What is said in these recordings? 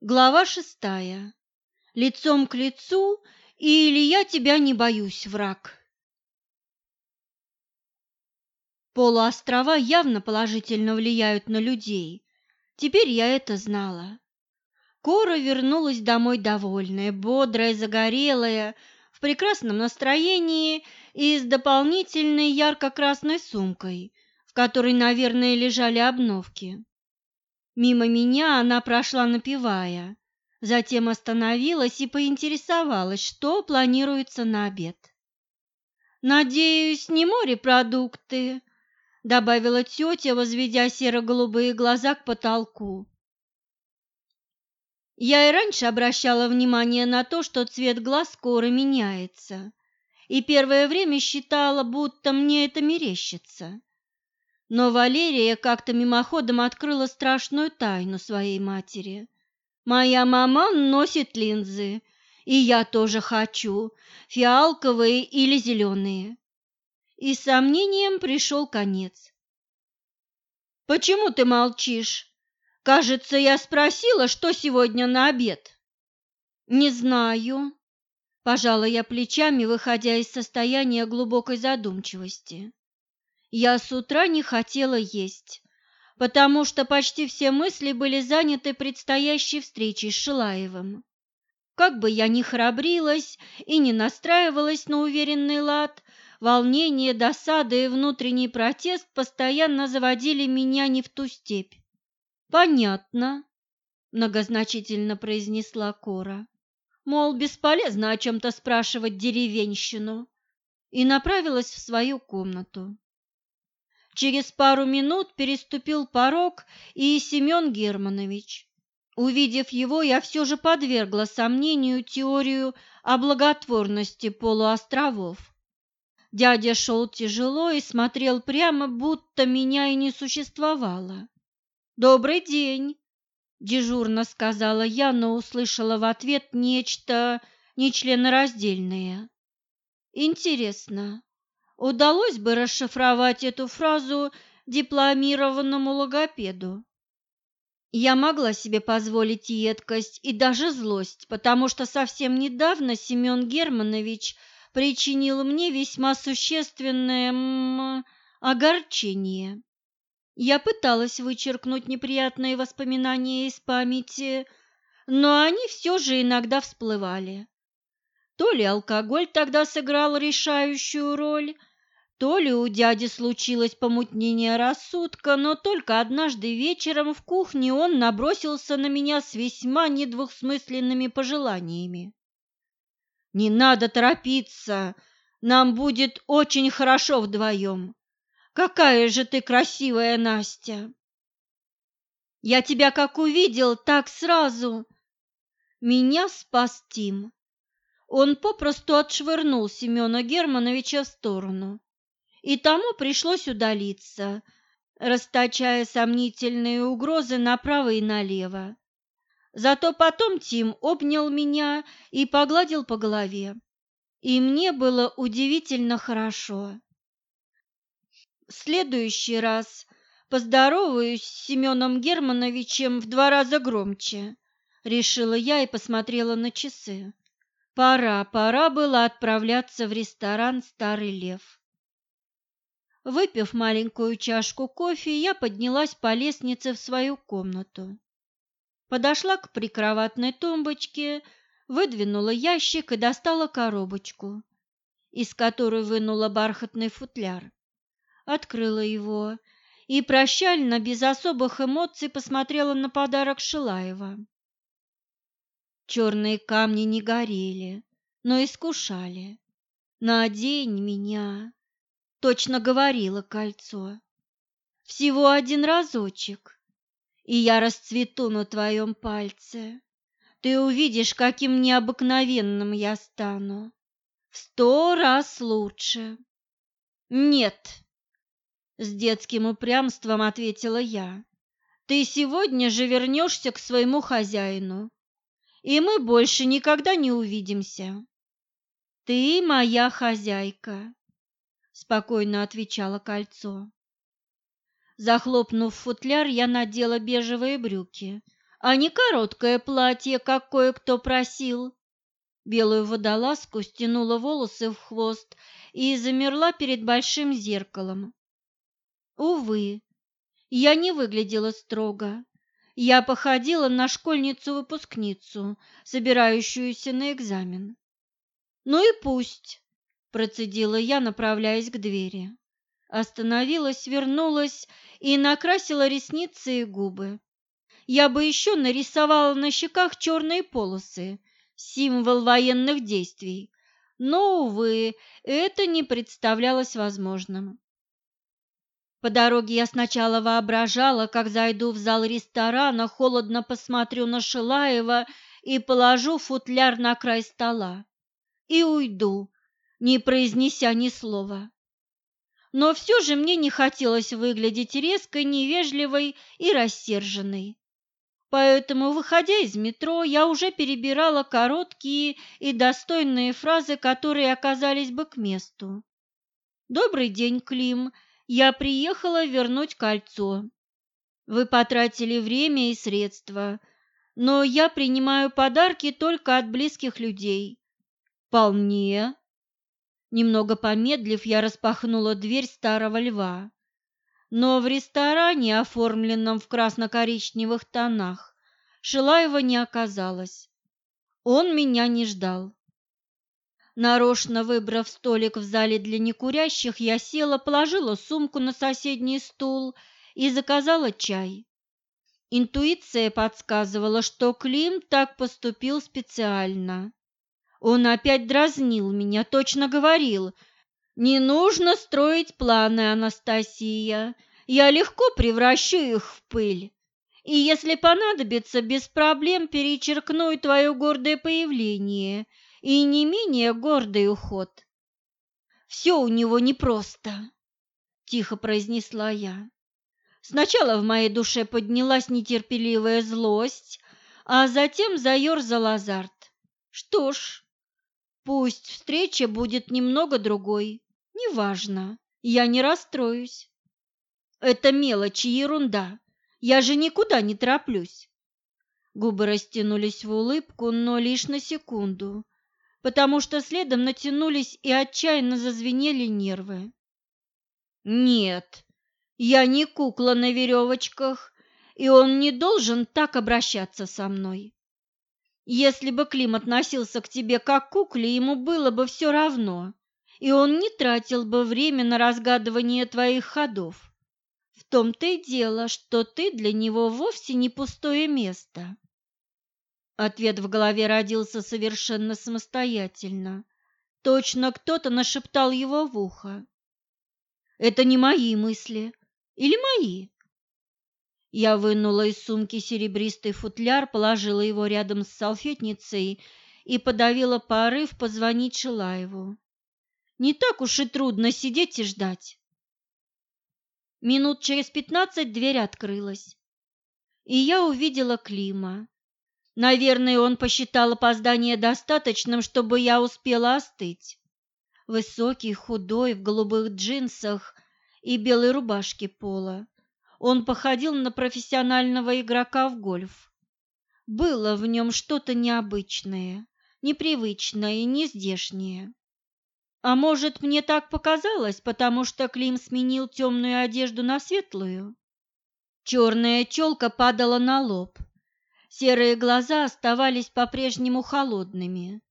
Глава шестая. Лицом к лицу или я тебя не боюсь, враг. Полуострова явно положительно влияют на людей. Теперь я это знала. Кора вернулась домой довольная, бодрая, загорелая, в прекрасном настроении и с дополнительной ярко-красной сумкой, в которой, наверное, лежали обновки. Мимо меня она прошла, напевая, затем остановилась и поинтересовалась, что планируется на обед. «Надеюсь, не морепродукты», — добавила тетя, возведя серо-голубые глаза к потолку. Я и раньше обращала внимание на то, что цвет глаз скоро меняется, и первое время считала, будто мне это мерещится. Но Валерия как-то мимоходом открыла страшную тайну своей матери. «Моя мама носит линзы, и я тоже хочу, фиалковые или зеленые». И сомнением пришел конец. «Почему ты молчишь? Кажется, я спросила, что сегодня на обед». «Не знаю», – пожала я плечами, выходя из состояния глубокой задумчивости. Я с утра не хотела есть, потому что почти все мысли были заняты предстоящей встречей с Шилаевым. Как бы я ни храбрилась и не настраивалась на уверенный лад, волнение, досада и внутренний протест постоянно заводили меня не в ту степь. «Понятно», — многозначительно произнесла Кора. Мол, бесполезно о чем-то спрашивать деревенщину, и направилась в свою комнату. Через пару минут переступил порог и Семен Германович. Увидев его, я все же подвергла сомнению теорию о благотворности полуостровов. Дядя шел тяжело и смотрел прямо, будто меня и не существовало. «Добрый день!» – дежурно сказала я, но услышала в ответ нечто нечленораздельное. «Интересно, удалось бы расшифровать эту фразу дипломированному логопеду. Я могла себе позволить едкость и даже злость, потому что совсем недавно Семен Германович причинил мне весьма существенное м, огорчение. Я пыталась вычеркнуть неприятные воспоминания из памяти, но они все же иногда всплывали. То ли алкоголь тогда сыграл решающую роль, то ли у дяди случилось помутнение рассудка, но только однажды вечером в кухне он набросился на меня с весьма недвусмысленными пожеланиями. «Не надо торопиться, нам будет очень хорошо вдвоем. Какая же ты красивая, Настя!» «Я тебя как увидел, так сразу!» Меня спас Тим. Он попросту отшвырнул Семена Германовича в сторону и тому пришлось удалиться, расточая сомнительные угрозы направо и налево. Зато потом Тим обнял меня и погладил по голове, и мне было удивительно хорошо. В следующий раз поздороваюсь с Семеном Германовичем в два раза громче, решила я и посмотрела на часы. Пора, пора было отправляться в ресторан «Старый лев». Выпив маленькую чашку кофе, я поднялась по лестнице в свою комнату. Подошла к прикроватной тумбочке, выдвинула ящик и достала коробочку, из которой вынула бархатный футляр. Открыла его и прощально, без особых эмоций, посмотрела на подарок Шилаева. Черные камни не горели, но искушали. Надень меня, точно говорило кольцо. Всего один разочек, и я расцвету на твоем пальце. Ты увидишь, каким необыкновенным я стану. В сто раз лучше. Нет, с детским упрямством ответила я. Ты сегодня же вернешься к своему хозяину, и мы больше никогда не увидимся. Ты моя хозяйка спокойно отвечало кольцо. Захлопнув футляр, я надела бежевые брюки, а не короткое платье, как кое-кто просил. Белую водолазку стянула волосы в хвост и замерла перед большим зеркалом. Увы, я не выглядела строго. Я походила на школьницу-выпускницу, собирающуюся на экзамен. «Ну и пусть», – процедила я, направляясь к двери. Остановилась, вернулась и накрасила ресницы и губы. Я бы еще нарисовала на щеках черные полосы, символ военных действий, но, увы, это не представлялось возможным. По дороге я сначала воображала, как зайду в зал ресторана, холодно посмотрю на Шилаева и положу футляр на край стола и уйду, не произнеся ни слова. Но все же мне не хотелось выглядеть резкой, невежливой и рассерженной. Поэтому, выходя из метро, я уже перебирала короткие и достойные фразы, которые оказались бы к месту. «Добрый день, Клим. Я приехала вернуть кольцо. Вы потратили время и средства, но я принимаю подарки только от близких людей. «Вполне». Немного помедлив, я распахнула дверь старого льва. Но в ресторане, оформленном в красно-коричневых тонах, Шилаева не оказалось. Он меня не ждал. Нарочно выбрав столик в зале для некурящих, я села, положила сумку на соседний стул и заказала чай. Интуиция подсказывала, что Клим так поступил специально. Он опять дразнил меня, точно говорил. «Не нужно строить планы, Анастасия. Я легко превращу их в пыль. И если понадобится, без проблем перечеркну и твое гордое появление, и не менее гордый уход». «Все у него непросто», – тихо произнесла я. Сначала в моей душе поднялась нетерпеливая злость, а затем заерзал азарт. Что ж, Пусть встреча будет немного другой, неважно, я не расстроюсь. Это мелочь и ерунда, я же никуда не тороплюсь. Губы растянулись в улыбку, но лишь на секунду, потому что следом натянулись и отчаянно зазвенели нервы. Нет, я не кукла на веревочках, и он не должен так обращаться со мной. Если бы Клим относился к тебе как к кукле, ему было бы все равно, и он не тратил бы время на разгадывание твоих ходов. В том-то и дело, что ты для него вовсе не пустое место. Ответ в голове родился совершенно самостоятельно. Точно кто-то нашептал его в ухо. Это не мои мысли. Или мои? Я вынула из сумки серебристый футляр, положила его рядом с салфетницей и подавила порыв позвонить Шилаеву. Не так уж и трудно сидеть и ждать. Минут через пятнадцать дверь открылась, и я увидела Клима. Наверное, он посчитал опоздание достаточным, чтобы я успела остыть. Высокий, худой, в голубых джинсах и белой рубашке пола он походил на профессионального игрока в гольф. Было в нем что-то необычное, непривычное и нездешнее. А может, мне так показалось, потому что Клим сменил темную одежду на светлую? Черная челка падала на лоб, серые глаза оставались по-прежнему холодными.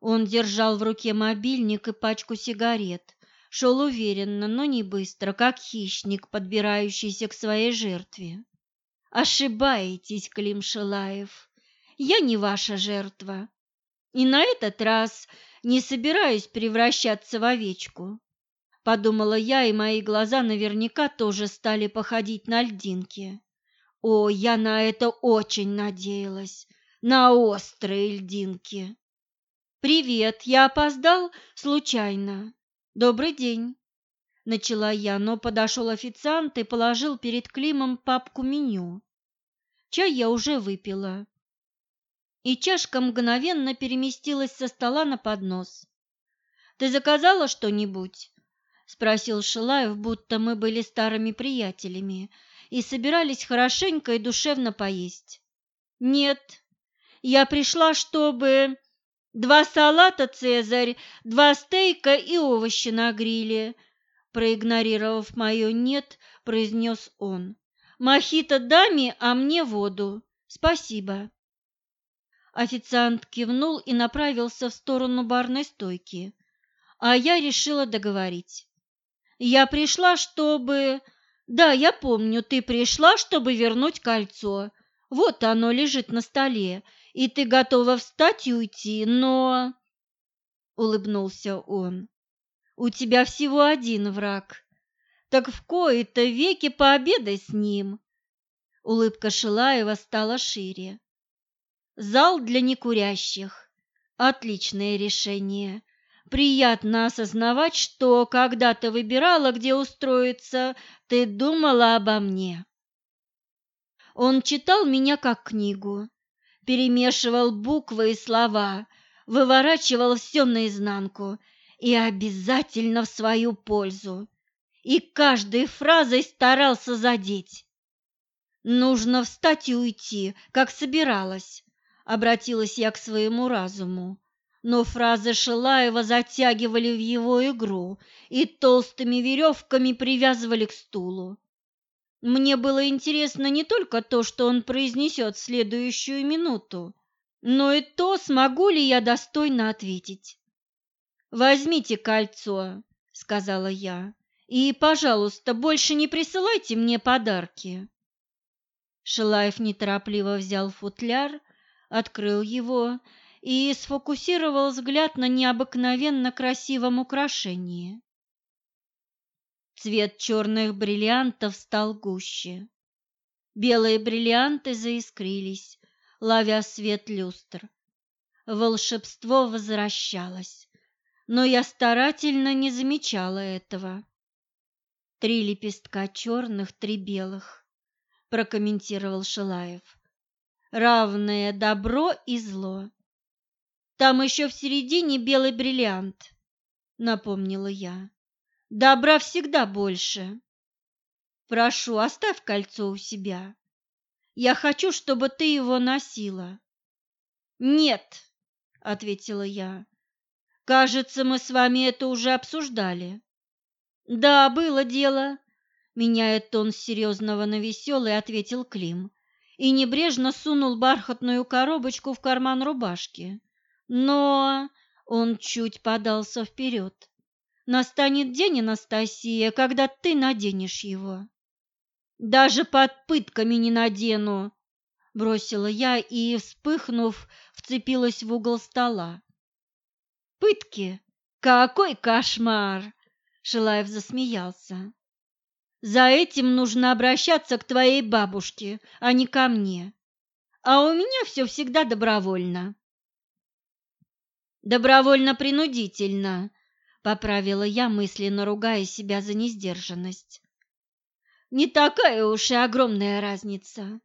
Он держал в руке мобильник и пачку сигарет, шел уверенно, но не быстро, как хищник, подбирающийся к своей жертве. Ошибаетесь, Клим Шилаев, я не ваша жертва. И на этот раз не собираюсь превращаться в овечку. Подумала я, и мои глаза наверняка тоже стали походить на льдинки. О, я на это очень надеялась, на острые льдинки. «Привет, я опоздал случайно?» «Добрый день!» – начала я, но подошел официант и положил перед Климом папку меню. Чай я уже выпила, и чашка мгновенно переместилась со стола на поднос. «Ты заказала что-нибудь?» – спросил Шилаев, будто мы были старыми приятелями и собирались хорошенько и душевно поесть. Нет, я пришла, чтобы два салата «Цезарь», два стейка и овощи на гриле. Проигнорировав мое «нет», произнес он. «Мохито даме, а мне воду. Спасибо». Официант кивнул и направился в сторону барной стойки, а я решила договорить. «Я пришла, чтобы...» «Да, я помню, ты пришла, чтобы вернуть кольцо. Вот оно лежит на столе, и ты готова встать и уйти, но...» Улыбнулся он. «У тебя всего один враг. Так в кои-то веки пообедай с ним». Улыбка Шилаева стала шире. Зал для некурящих. Отличное решение. Приятно осознавать, что, когда ты выбирала, где устроиться, ты думала обо мне. Он читал меня как книгу, перемешивал буквы и слова, выворачивал все наизнанку и обязательно в свою пользу. И каждой фразой старался задеть. Нужно встать и уйти, как собиралась, обратилась я к своему разуму. Но фразы Шилаева затягивали в его игру и толстыми веревками привязывали к стулу. Мне было интересно не только то, что он произнесет в следующую минуту, но и то, смогу ли я достойно ответить. «Возьмите кольцо», — сказала я, — «и, пожалуйста, больше не присылайте мне подарки». Шилаев неторопливо взял футляр, открыл его и сфокусировал взгляд на необыкновенно красивом украшении. Цвет черных бриллиантов стал гуще. Белые бриллианты заискрились, ловя свет люстр. Волшебство возвращалось, но я старательно не замечала этого. «Три лепестка черных, три белых», — прокомментировал Шилаев. «Равное добро и зло. Там еще в середине белый бриллиант», — напомнила я. Добра всегда больше. Прошу, оставь кольцо у себя. Я хочу, чтобы ты его носила. Нет, ответила я. Кажется, мы с вами это уже обсуждали. Да, было дело, меняя тон с серьезного на веселый, ответил Клим и небрежно сунул бархатную коробочку в карман рубашки. Но он чуть подался вперед. Настанет день, Анастасия, когда ты наденешь его. Даже под пытками не надену, бросила я и, вспыхнув, вцепилась в угол стола. Пытки? Какой кошмар! Шилаев засмеялся. За этим нужно обращаться к твоей бабушке, а не ко мне. А у меня все всегда добровольно. Добровольно-принудительно, поправила я, мысленно ругая себя за несдержанность. Не такая уж и огромная разница.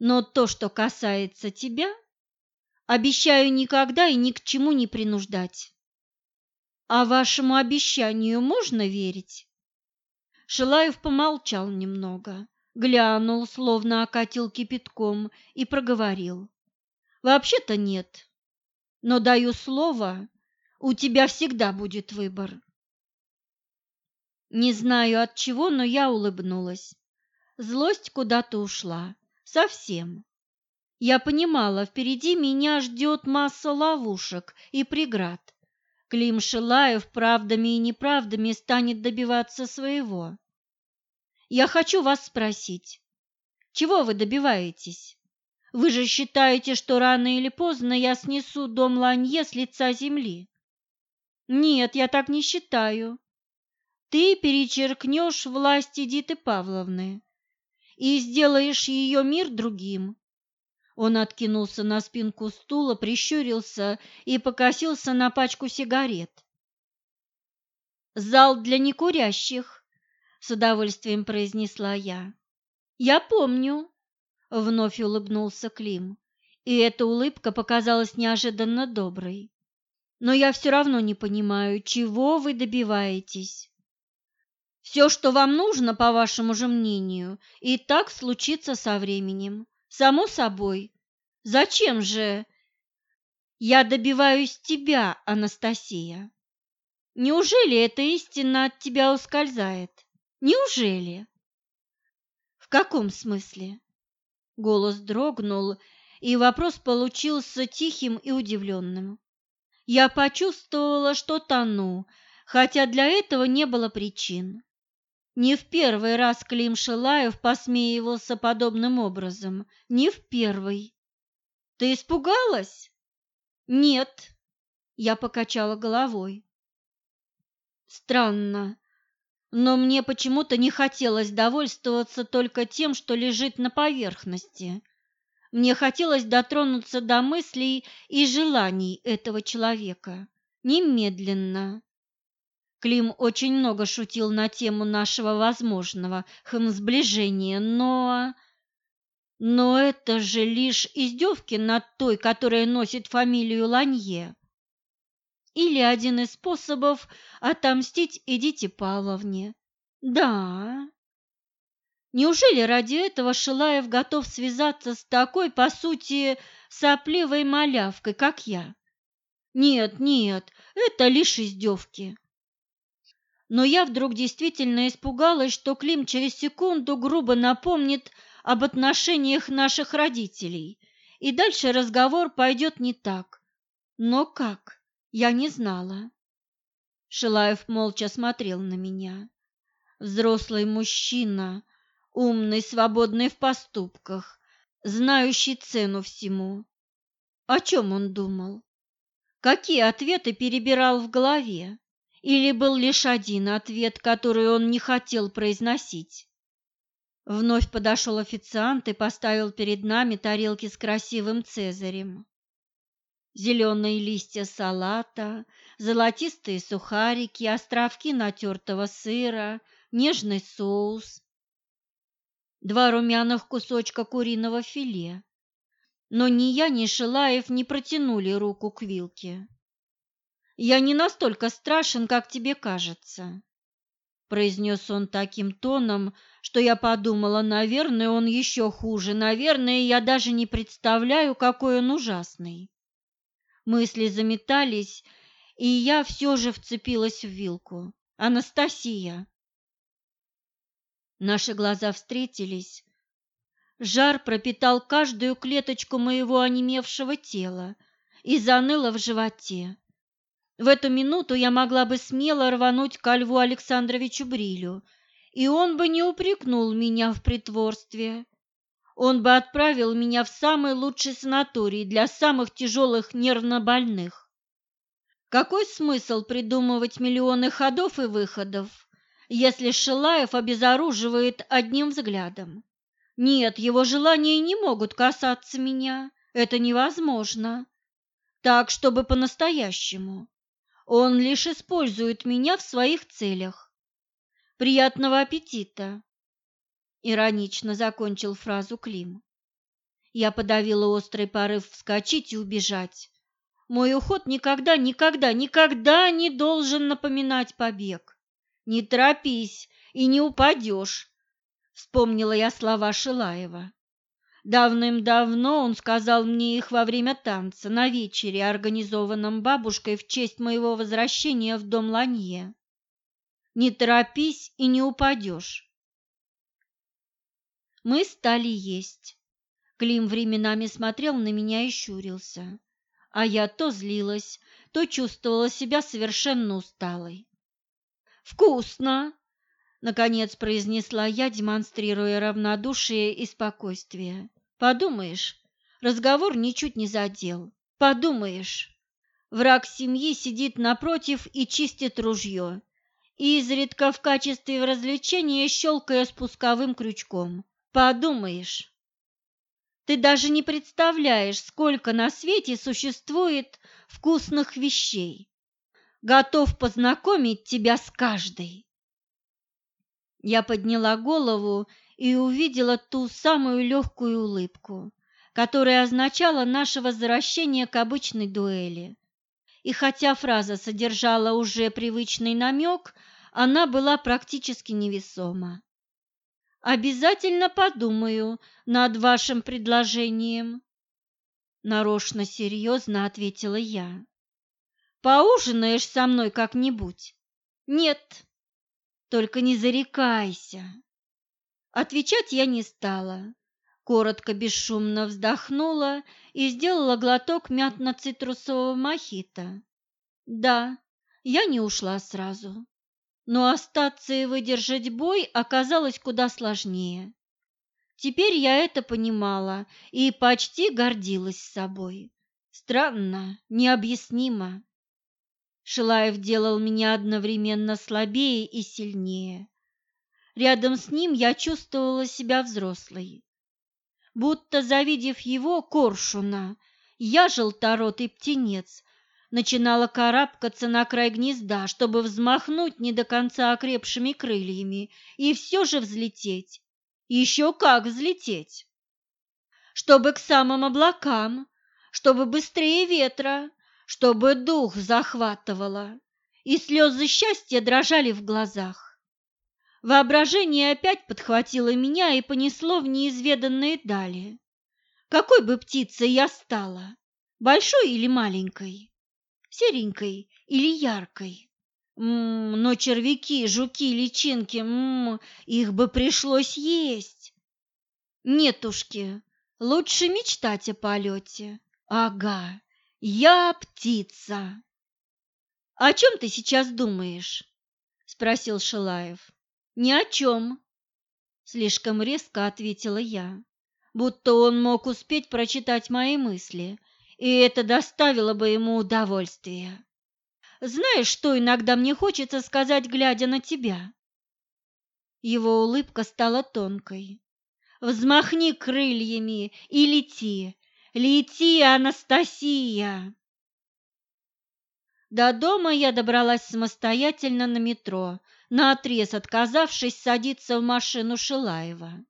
Но то, что касается тебя, обещаю никогда и ни к чему не принуждать. А вашему обещанию можно верить? Шилаев помолчал немного, глянул, словно окатил кипятком, и проговорил. Вообще-то нет, но даю слово, у тебя всегда будет выбор. Не знаю от чего, но я улыбнулась. Злость куда-то ушла. Совсем. Я понимала, впереди меня ждет масса ловушек и преград. Клим Шилаев правдами и неправдами станет добиваться своего. Я хочу вас спросить, чего вы добиваетесь? Вы же считаете, что рано или поздно я снесу дом Ланье с лица земли? Нет, я так не считаю. Ты перечеркнешь власть Эдиты Павловны и сделаешь ее мир другим. Он откинулся на спинку стула, прищурился и покосился на пачку сигарет. «Зал для некурящих», — с удовольствием произнесла я. «Я помню», — вновь улыбнулся Клим, и эта улыбка показалась неожиданно доброй но я все равно не понимаю, чего вы добиваетесь. Все, что вам нужно, по вашему же мнению, и так случится со временем, само собой. Зачем же? Я добиваюсь тебя, Анастасия. Неужели эта истина от тебя ускользает? Неужели? В каком смысле? Голос дрогнул, и вопрос получился тихим и удивленным. Я почувствовала, что тону, хотя для этого не было причин. Не в первый раз Клим Шилаев посмеивался подобным образом, не в первый. Ты испугалась? Нет, я покачала головой. Странно, но мне почему-то не хотелось довольствоваться только тем, что лежит на поверхности. Мне хотелось дотронуться до мыслей и желаний этого человека немедленно. Клим очень много шутил на тему нашего возможного хм сближения, но... Но это же лишь издевки над той, которая носит фамилию Ланье. Или один из способов отомстить Эдите Павловне. Да. Неужели ради этого Шилаев готов связаться с такой, по сути, сопливой малявкой, как я? Нет, нет, это лишь издевки но я вдруг действительно испугалась, что Клим через секунду грубо напомнит об отношениях наших родителей, и дальше разговор пойдет не так. Но как? Я не знала. Шилаев молча смотрел на меня. Взрослый мужчина, умный, свободный в поступках, знающий цену всему. О чем он думал? Какие ответы перебирал в голове? Или был лишь один ответ, который он не хотел произносить? Вновь подошел официант и поставил перед нами тарелки с красивым цезарем. Зеленые листья салата, золотистые сухарики, островки натертого сыра, нежный соус, два румяных кусочка куриного филе. Но ни я, ни Шилаев не протянули руку к вилке. Я не настолько страшен, как тебе кажется, произнес он таким тоном, что я подумала, наверное, он еще хуже, наверное, я даже не представляю, какой он ужасный. Мысли заметались, и я все же вцепилась в вилку. Анастасия. Наши глаза встретились. Жар пропитал каждую клеточку моего онемевшего тела и заныло в животе. В эту минуту я могла бы смело рвануть ко Льву Александровичу Брилю, и он бы не упрекнул меня в притворстве. Он бы отправил меня в самый лучший санаторий для самых тяжелых нервнобольных. Какой смысл придумывать миллионы ходов и выходов, если Шилаев обезоруживает одним взглядом? Нет, его желания не могут касаться меня, это невозможно. Так, чтобы по-настоящему. Он лишь использует меня в своих целях. Приятного аппетита!» Иронично закончил фразу Клим. Я подавила острый порыв вскочить и убежать. Мой уход никогда, никогда, никогда не должен напоминать побег. «Не торопись и не упадешь», — вспомнила я слова Шилаева. Давным-давно он сказал мне их во время танца на вечере, организованном бабушкой в честь моего возвращения в дом Ланье. Не торопись и не упадешь. Мы стали есть. Клим временами смотрел на меня и щурился, а я то злилась, то чувствовала себя совершенно усталой. «Вкусно!» Наконец произнесла я, демонстрируя равнодушие и спокойствие. Подумаешь, разговор ничуть не задел. Подумаешь, враг семьи сидит напротив и чистит ружье, и изредка в качестве развлечения щелкая спусковым крючком. Подумаешь. Ты даже не представляешь, сколько на свете существует вкусных вещей. Готов познакомить тебя с каждой. Я подняла голову и увидела ту самую легкую улыбку, которая означала наше возвращение к обычной дуэли. И хотя фраза содержала уже привычный намек, она была практически невесома. «Обязательно подумаю над вашим предложением», Нарочно серьезно ответила я. Поужинаешь со мной как-нибудь? Нет. Только не зарекайся. Отвечать я не стала. Коротко, бесшумно вздохнула и сделала глоток мятно-цитрусового мохито. Да, я не ушла сразу. Но остаться и выдержать бой оказалось куда сложнее. Теперь я это понимала и почти гордилась собой. Странно, необъяснимо. Шилаев делал меня одновременно слабее и сильнее. Рядом с ним я чувствовала себя взрослой. Будто, завидев его, коршуна, я, желторотый птенец, начинала карабкаться на край гнезда, чтобы взмахнуть не до конца окрепшими крыльями и все же взлететь. Еще как взлететь! Чтобы к самым облакам, чтобы быстрее ветра, чтобы дух захватывало, и слезы счастья дрожали в глазах. Воображение опять подхватило меня и понесло в неизведанные дали. Какой бы птицей я стала, большой или маленькой, серенькой или яркой? М -м, но червяки, жуки, личинки, м -м, их бы пришлось есть. Нетушки, лучше мечтать о полете. Ага, я птица. О чем ты сейчас думаешь? Спросил Шилаев. Ни о чем. Слишком резко ответила я, будто он мог успеть прочитать мои мысли, и это доставило бы ему удовольствие. Знаешь, что иногда мне хочется сказать, глядя на тебя? Его улыбка стала тонкой. Взмахни крыльями и лети, лети, Анастасия! До дома я добралась самостоятельно на метро, наотрез отказавшись садиться в машину Шилаева.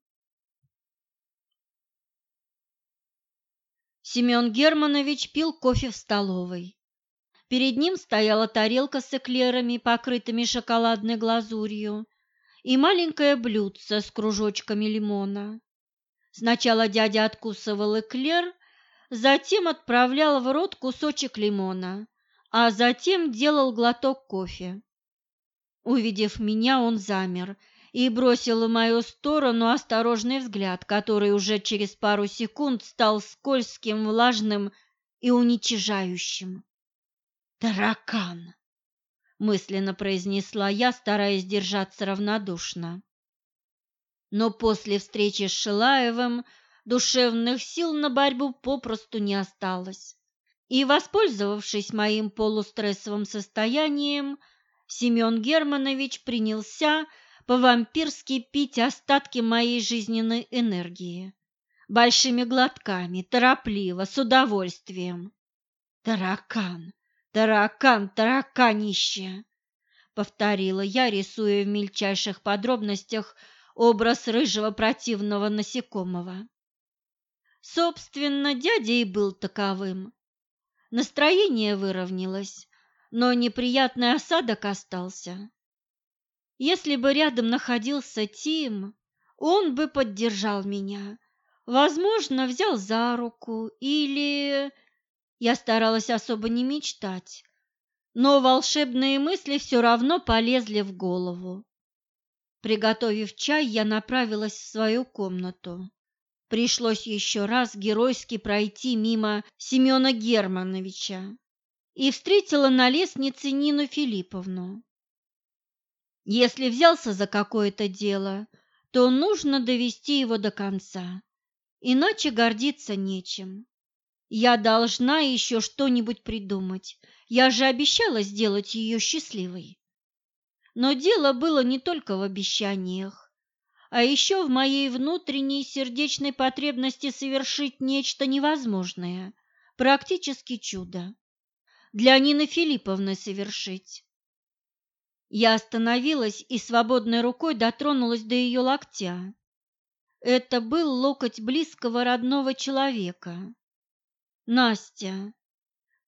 Семен Германович пил кофе в столовой. Перед ним стояла тарелка с эклерами, покрытыми шоколадной глазурью, и маленькое блюдце с кружочками лимона. Сначала дядя откусывал эклер, затем отправлял в рот кусочек лимона, а затем делал глоток кофе. Увидев меня, он замер и бросил в мою сторону осторожный взгляд, который уже через пару секунд стал скользким, влажным и уничижающим. «Таракан!» – мысленно произнесла я, стараясь держаться равнодушно. Но после встречи с Шилаевым душевных сил на борьбу попросту не осталось. И, воспользовавшись моим полустрессовым состоянием, Семен Германович принялся по-вампирски пить остатки моей жизненной энергии. Большими глотками, торопливо, с удовольствием. Таракан! «Таракан, тараканище!» — повторила я, рисуя в мельчайших подробностях образ рыжего противного насекомого. Собственно, дядя и был таковым. Настроение выровнялось, но неприятный осадок остался. Если бы рядом находился Тим, он бы поддержал меня, возможно, взял за руку или я старалась особо не мечтать, но волшебные мысли все равно полезли в голову. Приготовив чай, я направилась в свою комнату. Пришлось еще раз геройски пройти мимо Семена Германовича и встретила на лестнице Нину Филипповну. Если взялся за какое-то дело, то нужно довести его до конца, иначе гордиться нечем. Я должна еще что-нибудь придумать. Я же обещала сделать ее счастливой. Но дело было не только в обещаниях, а еще в моей внутренней сердечной потребности совершить нечто невозможное, практически чудо. Для Нины Филипповны совершить. Я остановилась и свободной рукой дотронулась до ее локтя. Это был локоть близкого родного человека. Настя,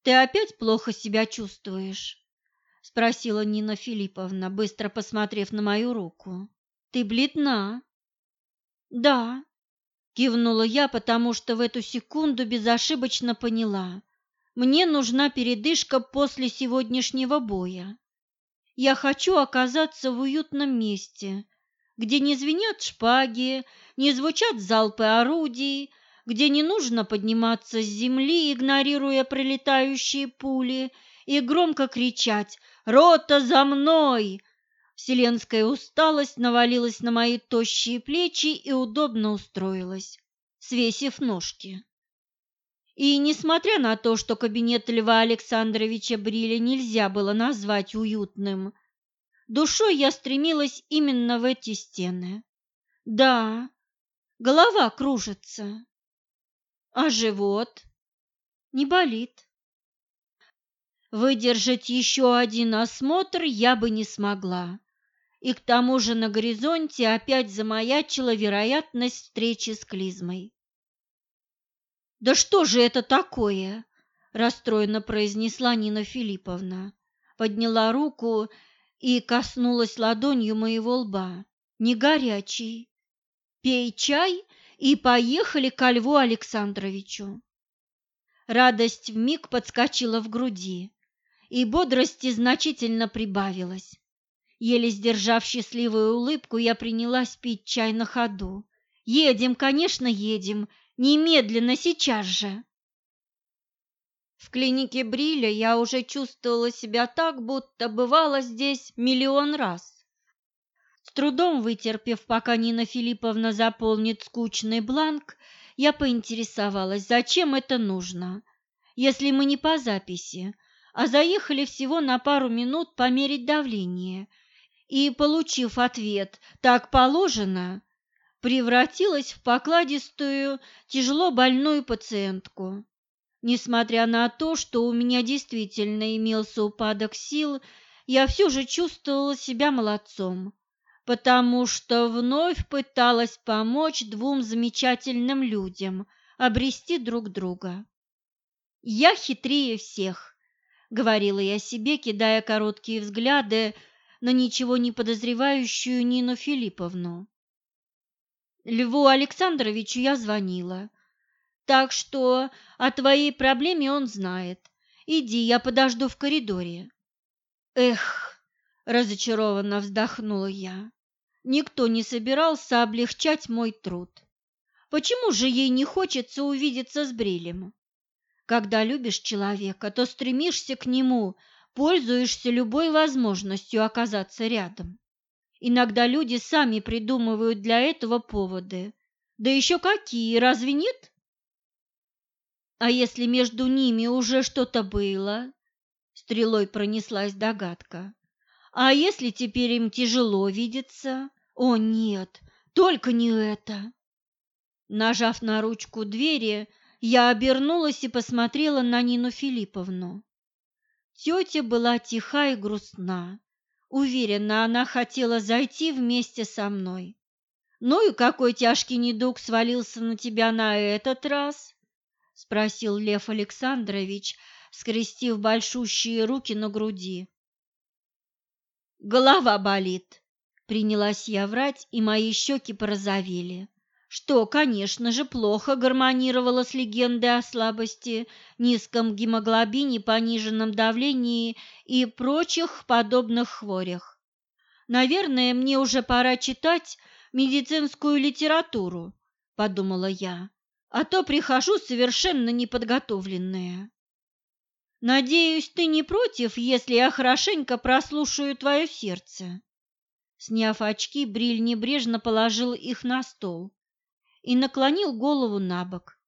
ты опять плохо себя чувствуешь? спросила Нина Филипповна, быстро посмотрев на мою руку. Ты бледна? Да, Кивнула я, потому что в эту секунду безошибочно поняла. Мне нужна передышка после сегодняшнего боя. Я хочу оказаться в уютном месте, где не звенят шпаги, не звучат залпы орудий, где не нужно подниматься с земли, игнорируя пролетающие пули, и громко кричать «Рота за мной!» Вселенская усталость навалилась на мои тощие плечи и удобно устроилась, свесив ножки. И несмотря на то, что кабинет Льва Александровича Бриля нельзя было назвать уютным, душой я стремилась именно в эти стены. Да, голова кружится, а живот не болит. Выдержать еще один осмотр я бы не смогла. И к тому же на горизонте опять замаячила вероятность встречи с Клизмой. «Да что же это такое?» – расстроенно произнесла Нина Филипповна. Подняла руку и коснулась ладонью моего лба. «Не горячий. Пей чай и поехали ко Льву Александровичу». Радость вмиг подскочила в груди, и бодрости значительно прибавилась. Еле сдержав счастливую улыбку, я принялась пить чай на ходу. «Едем, конечно, едем. Немедленно, сейчас же!» В клинике Бриля я уже чувствовала себя так, будто бывала здесь миллион раз. С трудом вытерпев, пока Нина Филипповна заполнит скучный бланк, я поинтересовалась, зачем это нужно, если мы не по записи, а заехали всего на пару минут померить давление – и, получив ответ «так положено», превратилась в покладистую, тяжело больную пациентку. Несмотря на то, что у меня действительно имелся упадок сил, я все же чувствовала себя молодцом, потому что вновь пыталась помочь двум замечательным людям обрести друг друга. «Я хитрее всех», — говорила я себе, кидая короткие взгляды на ничего не подозревающую Нину Филипповну. Льву Александровичу я звонила, так что о твоей проблеме он знает. Иди, я подожду в коридоре. Эх, разочарованно вздохнула я. Никто не собирался облегчать мой труд. Почему же ей не хочется увидеться с Брилем? Когда любишь человека, то стремишься к нему пользуешься любой возможностью оказаться рядом. Иногда люди сами придумывают для этого поводы. Да еще какие, разве нет? А если между ними уже что-то было? Стрелой пронеслась догадка. А если теперь им тяжело видеться? О, нет, только не это. Нажав на ручку двери, я обернулась и посмотрела на Нину Филипповну. Тетя была тиха и грустна. Уверена, она хотела зайти вместе со мной. «Ну и какой тяжкий недуг свалился на тебя на этот раз?» – спросил Лев Александрович, скрестив большущие руки на груди. «Голова болит», – принялась я врать, и мои щеки порозовели что, конечно же, плохо гармонировало с легендой о слабости, низком гемоглобине, пониженном давлении и прочих подобных хворях. Наверное, мне уже пора читать медицинскую литературу, подумала я, а то прихожу совершенно неподготовленная. Надеюсь, ты не против, если я хорошенько прослушаю твое сердце. Сняв очки, Бриль небрежно положил их на стол и наклонил голову на бок.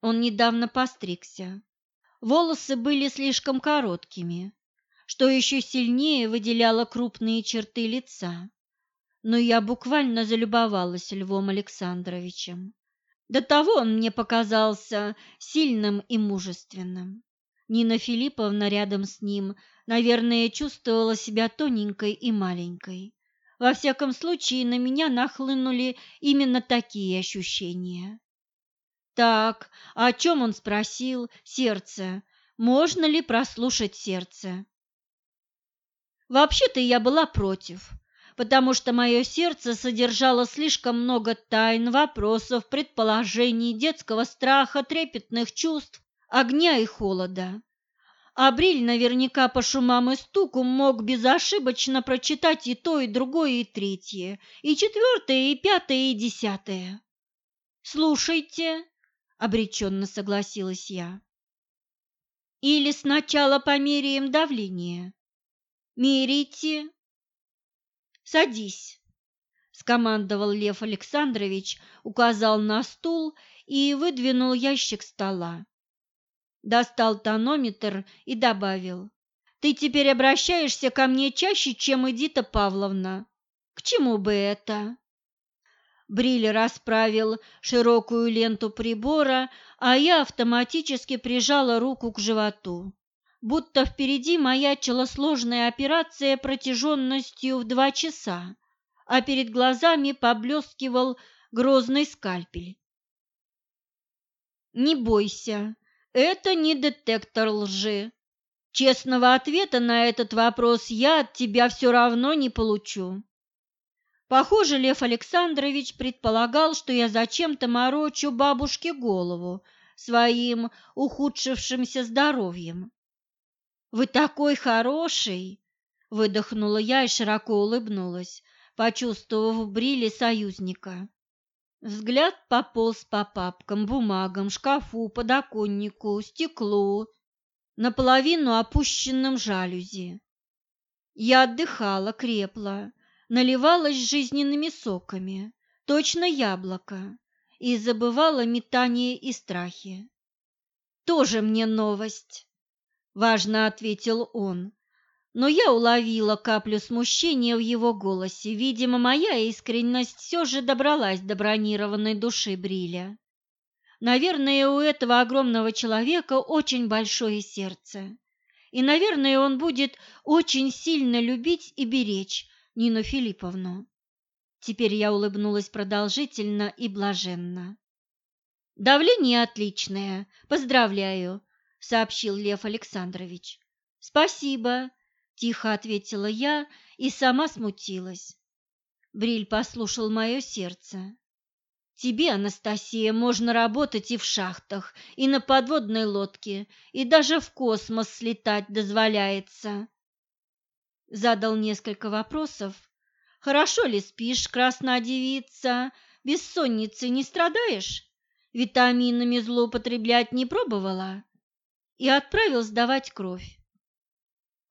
Он недавно постригся. Волосы были слишком короткими, что еще сильнее выделяло крупные черты лица. Но я буквально залюбовалась Львом Александровичем. До того он мне показался сильным и мужественным. Нина Филипповна рядом с ним, наверное, чувствовала себя тоненькой и маленькой. Во всяком случае, на меня нахлынули именно такие ощущения. Так, о чем он спросил? Сердце. Можно ли прослушать сердце? Вообще-то я была против, потому что мое сердце содержало слишком много тайн, вопросов, предположений, детского страха, трепетных чувств, огня и холода. Абриль наверняка по шумам и стуку мог безошибочно прочитать и то, и другое, и третье, и четвертое, и пятое, и десятое. «Слушайте», — обреченно согласилась я. «Или сначала померяем давление?» «Мерите». «Садись», — скомандовал Лев Александрович, указал на стул и выдвинул ящик стола достал тонометр и добавил. «Ты теперь обращаешься ко мне чаще, чем Эдита Павловна. К чему бы это?» Бриль расправил широкую ленту прибора, а я автоматически прижала руку к животу, будто впереди маячила сложная операция протяженностью в два часа, а перед глазами поблескивал грозный скальпель. «Не бойся, это не детектор лжи. Честного ответа на этот вопрос я от тебя все равно не получу. Похоже, Лев Александрович предполагал, что я зачем-то морочу бабушке голову своим ухудшившимся здоровьем. «Вы такой хороший!» – выдохнула я и широко улыбнулась, почувствовав в бриле союзника. Взгляд пополз по папкам, бумагам, шкафу, подоконнику, стеклу, наполовину опущенным жалюзи. Я отдыхала, крепла, наливалась жизненными соками, точно яблоко, и забывала метание и страхи. «Тоже мне новость», — важно ответил он, но я уловила каплю смущения в его голосе. Видимо, моя искренность все же добралась до бронированной души Бриля. Наверное, у этого огромного человека очень большое сердце. И, наверное, он будет очень сильно любить и беречь Нину Филипповну. Теперь я улыбнулась продолжительно и блаженно. «Давление отличное. Поздравляю», — сообщил Лев Александрович. «Спасибо», Тихо ответила я и сама смутилась. Бриль послушал мое сердце. Тебе, Анастасия, можно работать и в шахтах, и на подводной лодке, и даже в космос слетать дозволяется. Задал несколько вопросов. Хорошо ли спишь, красная девица? Бессонницей не страдаешь? Витаминами злоупотреблять не пробовала? И отправил сдавать кровь.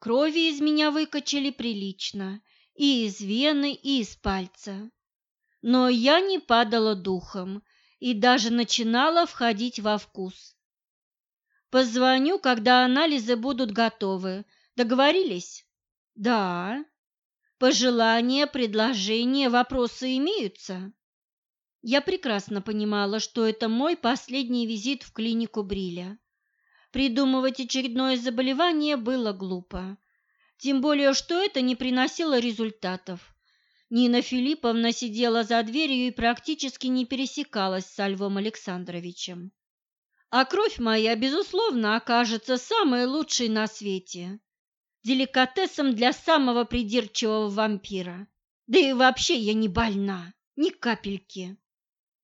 Крови из меня выкачали прилично, и из вены, и из пальца. Но я не падала духом и даже начинала входить во вкус. Позвоню, когда анализы будут готовы. Договорились? Да. Пожелания, предложения, вопросы имеются? Я прекрасно понимала, что это мой последний визит в клинику Бриля. Придумывать очередное заболевание было глупо. Тем более, что это не приносило результатов. Нина Филипповна сидела за дверью и практически не пересекалась с Львом Александровичем. А кровь моя, безусловно, окажется самой лучшей на свете. Деликатесом для самого придирчивого вампира. Да и вообще я не больна, ни капельки.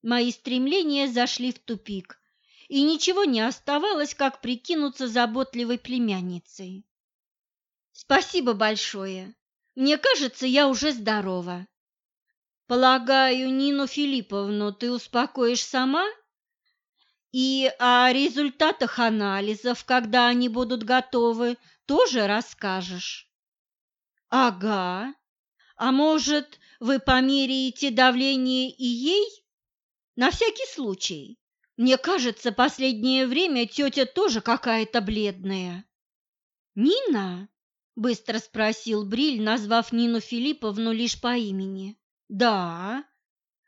Мои стремления зашли в тупик, и ничего не оставалось, как прикинуться заботливой племянницей. «Спасибо большое. Мне кажется, я уже здорова». «Полагаю, Нину Филипповну ты успокоишь сама?» «И о результатах анализов, когда они будут готовы, тоже расскажешь?» «Ага. А может, вы померяете давление и ей?» «На всякий случай. Мне кажется, последнее время тетя тоже какая-то бледная. Нина? Быстро спросил Бриль, назвав Нину Филипповну лишь по имени. Да,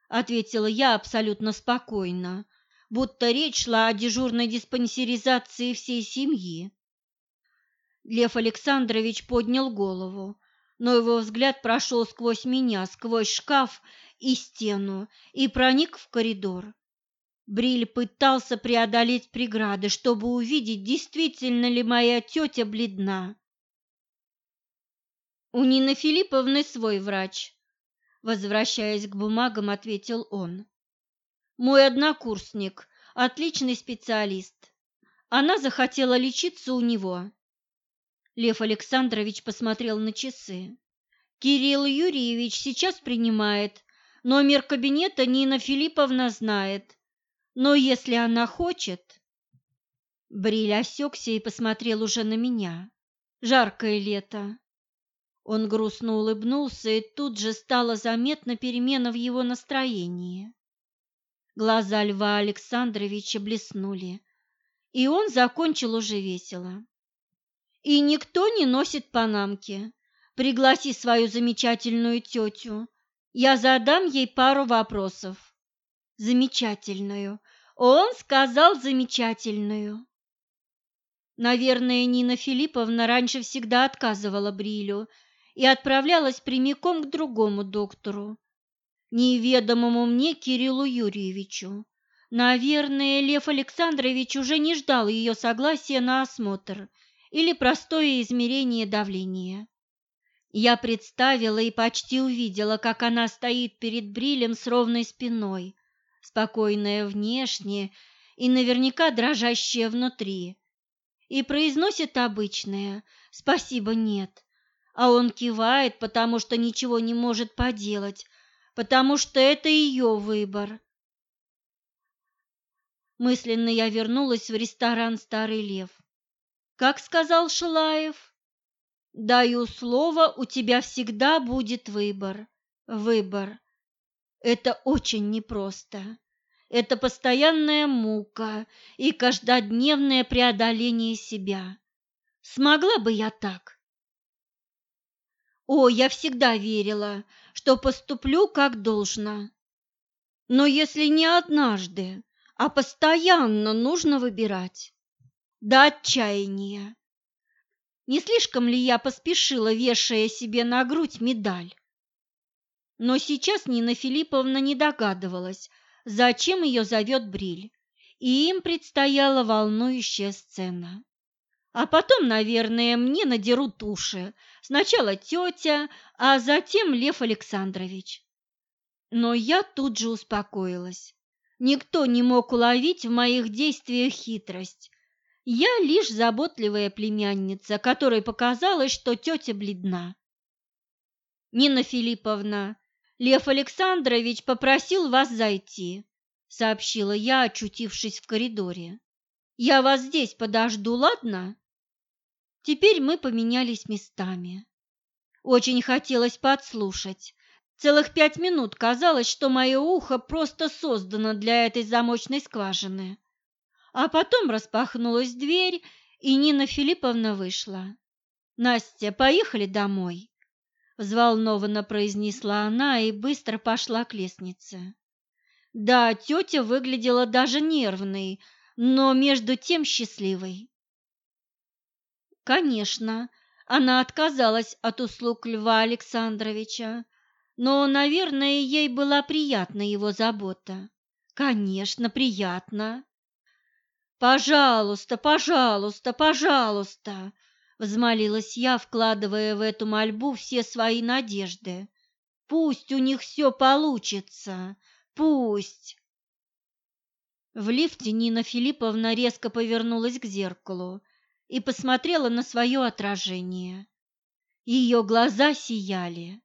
ответила я абсолютно спокойно, будто речь шла о дежурной диспансеризации всей семьи. Лев Александрович поднял голову, но его взгляд прошел сквозь меня, сквозь шкаф и стену и проник в коридор. Бриль пытался преодолеть преграды, чтобы увидеть, действительно ли моя тетя бледна. У Нины Филипповны свой врач, возвращаясь к бумагам, ответил он. Мой однокурсник, отличный специалист. Она захотела лечиться у него. Лев Александрович посмотрел на часы. Кирилл Юрьевич сейчас принимает. Номер кабинета Нина Филипповна знает. Но если она хочет... Бриль осекся и посмотрел уже на меня. Жаркое лето. Он грустно улыбнулся, и тут же стала заметна перемена в его настроении. Глаза Льва Александровича блеснули, и он закончил уже весело. И никто не носит панамки. Пригласи свою замечательную тетю. Я задам ей пару вопросов. Замечательную. Он сказал замечательную. Наверное, Нина Филипповна раньше всегда отказывала Брилю и отправлялась прямиком к другому доктору, неведомому мне Кириллу Юрьевичу. Наверное, Лев Александрович уже не ждал ее согласия на осмотр или простое измерение давления. Я представила и почти увидела, как она стоит перед Брилем с ровной спиной, спокойная внешне и наверняка дрожащая внутри, и произносит обычное «спасибо, нет», а он кивает, потому что ничего не может поделать, потому что это ее выбор. Мысленно я вернулась в ресторан «Старый лев». Как сказал Шилаев, «Даю слово, у тебя всегда будет выбор. Выбор. Это очень непросто. Это постоянная мука и каждодневное преодоление себя. Смогла бы я так? О, я всегда верила, что поступлю как должно. Но если не однажды, а постоянно нужно выбирать, до отчаяния. Не слишком ли я поспешила, вешая себе на грудь медаль? Но сейчас Нина Филипповна не догадывалась, зачем ее зовет Бриль, и им предстояла волнующая сцена. А потом, наверное, мне надерут уши. Сначала тетя, а затем Лев Александрович. Но я тут же успокоилась. Никто не мог уловить в моих действиях хитрость. Я лишь заботливая племянница, которой показалось, что тетя бледна. Нина Филипповна, Лев Александрович попросил вас зайти, сообщила я, очутившись в коридоре. Я вас здесь подожду, ладно? Теперь мы поменялись местами. Очень хотелось подслушать. Целых пять минут казалось, что мое ухо просто создано для этой замочной скважины. А потом распахнулась дверь, и Нина Филипповна вышла. «Настя, поехали домой!» Взволнованно произнесла она и быстро пошла к лестнице. Да, тетя выглядела даже нервной, но между тем счастливой. Конечно, она отказалась от услуг Льва Александровича, но, наверное, ей была приятна его забота. Конечно, приятно. «Пожалуйста, пожалуйста, пожалуйста!» Взмолилась я, вкладывая в эту мольбу все свои надежды. Пусть у них все получится, пусть. В лифте Нина Филипповна резко повернулась к зеркалу и посмотрела на свое отражение. Ее глаза сияли.